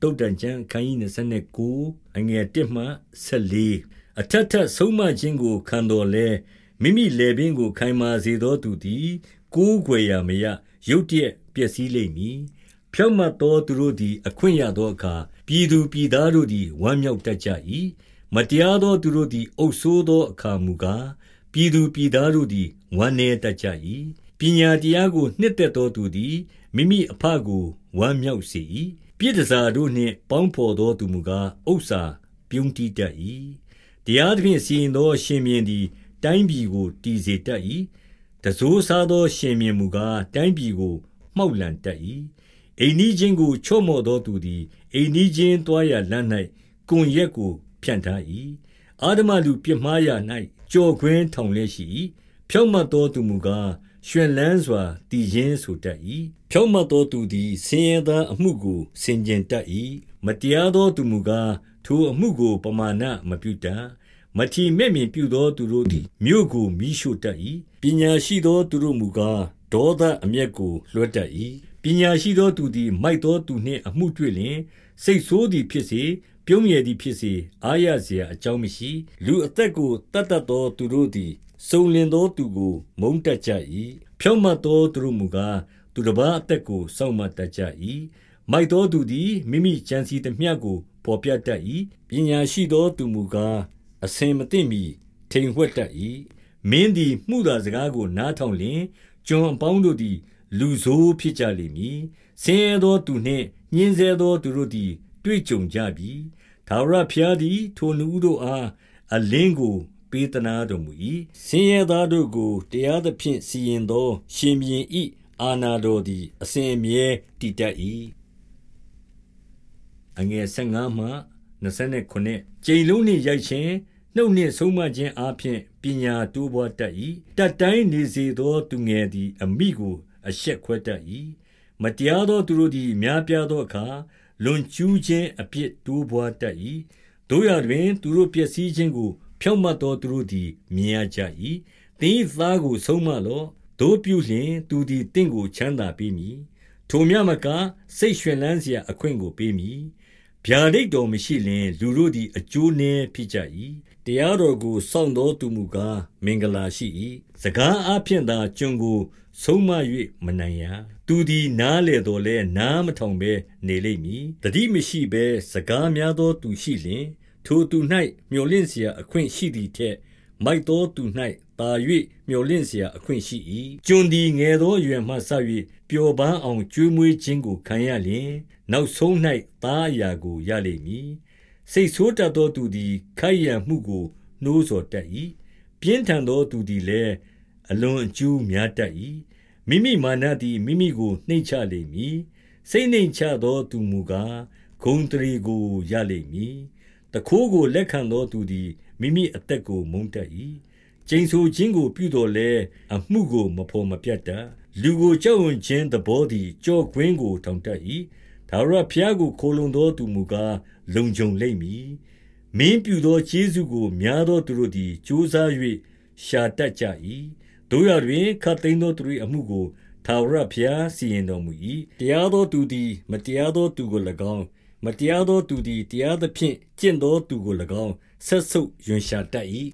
တုတ်တန်ကျမ်းခန်းကြီး29အငယ်1မှ14အထက်ထက်ဆုံးမခြင်းကိုခံတော်လဲမိမိလေပင်ကိုခိုင်မာစေသောသူသည်ကိုးကွယ်ရာမရရုတ်တရက်ပျက်စီးလိမ့်မည်ဖြောင့်မတ်သောသူတို့သည်အခွင့်ရသောအခါပြည်သူပြည်သားတို့သည်ဝမ်းမြောက်တတ်ကြ၏မတရားသောသူတို့သည်အုပ်ဆိုးသောအခါမူကားပြည်သူပြည်သားတို့သည်ဝမ်းနည်းတတ်ကြ၏ပညာတရားကိုနှစ်သက်သောသူသည်မိမိအဖကိုဝမ်းမြောက်စေ၏ ပြည်တစားတို့နှင့် ပေါင်းဖော်သောသူမူကားဥစ္စာပြုံးတိတတ်၏တရားသဖြင့်စီရင်သော ရှင်မြင်းသည် တိုင်းပြည်ကိုတည်စေတတ်၏တစိုးစားသော ရှင်မြင်းမူကားတိုင်းပြည်ကိုမှောက်လန်တတ်၏အိမ်နီးချင်းကိုချော့မော့သောသူသည်အိမ်နီးချင်းတွားရလမ်း၌ကွန်ရက်ကိုဖြန့်ထား၏အာဒမလူပြစ်မှားရ၌ကြော်ခွင်းထောင်လျက်ရှိ၏ဖြောင့်မတ်သောသူမူကား ရှင်လန်းစွာတည်ခြင်းဆိုတတ်၏ဖြောင့်မတ်သောသူသည်ဆင်းရဲသောအမှုကိုဆင်ခြင်တတ်၏မတရားသောသူမူကားထိုအမှုကိုပမာဏမပြုတတ်မထီမဲ့မြင်ပြုသောသူတို့သည်မြို့ကိုမိရှို့တတ်၏ပညာရှိသောသူတို့မူကားဒေါသအမျက်ကိုလွှတ်တတ်၏ပညာရှိသောသူသည်မိုက်သောသူနှင့်အမှုတွေ့လျင်စိတ်ဆိုးသည်ဖြစ်စေပြုံးရည်သည်ဖြစ်စေအားရစရာအကြောင်းမရှိလူအသက်ကိုတတ်တတ်သောသူတို့သည် စုံလင်သောသူကို မုန်းတတ်ကြ၏ဖြောင့်မတ်သောသူတို့မူကားသူတစ်ပါးအသက်ကိုစောင့်မတတ်ကြ၏မိုက်သောသူသည်မိမိကြံစီသမျှကိုပေါ်ပြတတ်၏ပညာရှိသောသူမူကားအစင်မသိမီထိန်ဝှက်တတ်၏မင်းသည်မှုသာစကားကို နားထောင်လျင်ကျွန်အပေါင်းတို့သည် လူဆိုးဖြစ်ကြလိမ့်မည်ဆင်းရဲသောသူနှင့်ညှင်းဆဲသောသူတို့သည် တွေ့ကြုံကြပြီထာဝရဘုရားသည် ထိုလူတို့အားအလင်းကို ပေးသနာတော်မူ၏ဆင်းရဲသားတို့ကိုတရားသဖြင့်စီရင်သော ရှင်ဘင်ဤအာနာတော်သည် အစဉ်အမြဲတည်တတ်၏အငယ်15မှ29ကျိန်လုံးနှင့်ရိုက်ခြင်းနှုတ်နှင့်ဆုံးမခြင်းအပြင်ပညာတိုးပွားတတ်၏တတ်တိုင်းနေစေသောသူငယ်သည် အမိကို အရှက်ခွဲတတ်၏မတရားသောသူတို့သည်များပြားသောအခါလွန်ကျူးခြင်းအပြစ်တိုးပွားတတ်၏တို့ရတွင် သူတို့ပျက်စီးခြင်းကို ဖြောင့်မတ်သောသူတို့သည်မြင်ရကြ၏သင်၏သားကိုဆုံးမလော့တို့ပြုလျင်သူသည်တင့်ကိုချမ်းသာပေးမည်ထိုမြမကစိတ်ရွှင်လန်းစရာအခွင့်ကိုပေးမည်ဗျာဒိတ်တော်မရှိလျင်လူတို့သည်အကျိုးနည်းဖြစ်ကြ၏တရားတော်ကိုစောင့်တော်သူမူကားမင်္ဂလာရှိ၏စကားအဖြင့်သာကျွန်ကို ဆုံးမ၍မနိုင်ရသူသည်နားလေတော်လဲနားမထောင်ဘဲနေလိမ့်မည်တတိမရှိဘဲစကားများသောသူရှိလျင် ထိုသူ၌မျော်လင့်เสียအခွင့်ရှိသည်ထက်မိုက်သောသူ၌တာ၍မျော်လင့်เสียအခွင့်ရှိ၏ကျွန်သည်ငယ်သောအရွယ်မှဆ၍ပျော်ပန်းအောင်ကျွေးမွေးခြင်းကိုခံရလျင်နောက်ဆုံး၌သားအရာကိုရလိမ့်မည်စိတ်ဆိုးတတ်သောသူသည်ခိုက်ရန်မှုကိုနှိုးဆော်တတ်၏ပြင်းထန်သောသူသည်လည်းအလွန်အကျူးများတတ်၏မိမိမာနသည်မိမိကိုနှိမ့်ချလိမ့်မည်စိတ်နှိမ့်ချသောသူမူကားဂုံတရီကိုရလိမ့်မည် တခိုးကိုလက်ခံသောသူသည်မိမိအသက်ကိုမုန်းတတ်၏ကျိန်ဆိုခြင်းကိုပြုတော်လဲအမှုကိုမဖော်မပြတ်တတ်လူကိုကြောက်ရွံ့ခြင်းသဘောသည်ကြော့ကွင်းကိုထောင်တတ်၏ထာဝရဘုရားကိုခိုလုံသောသူမူကားလုံခြုံလိမ့်မည်မင်းပြုသောကျေးဇူးကိုများသောသူတို့သည်ကြိုးစား၍ရှာတတ်ကြ၏တို့ရတွင်ခတ်သိမ်းသောသူ၏အမှုကိုထာဝရဘုရားစီရင်တော်မူ၏တရားသောသူသည် မတရားသောသူကို၎င်း မတရားသောသူသည် တရားသဖြင့် ကျင့်သောသူကို၎င်းဆက်ဆုပ်ယွန်ရှာတတ်၏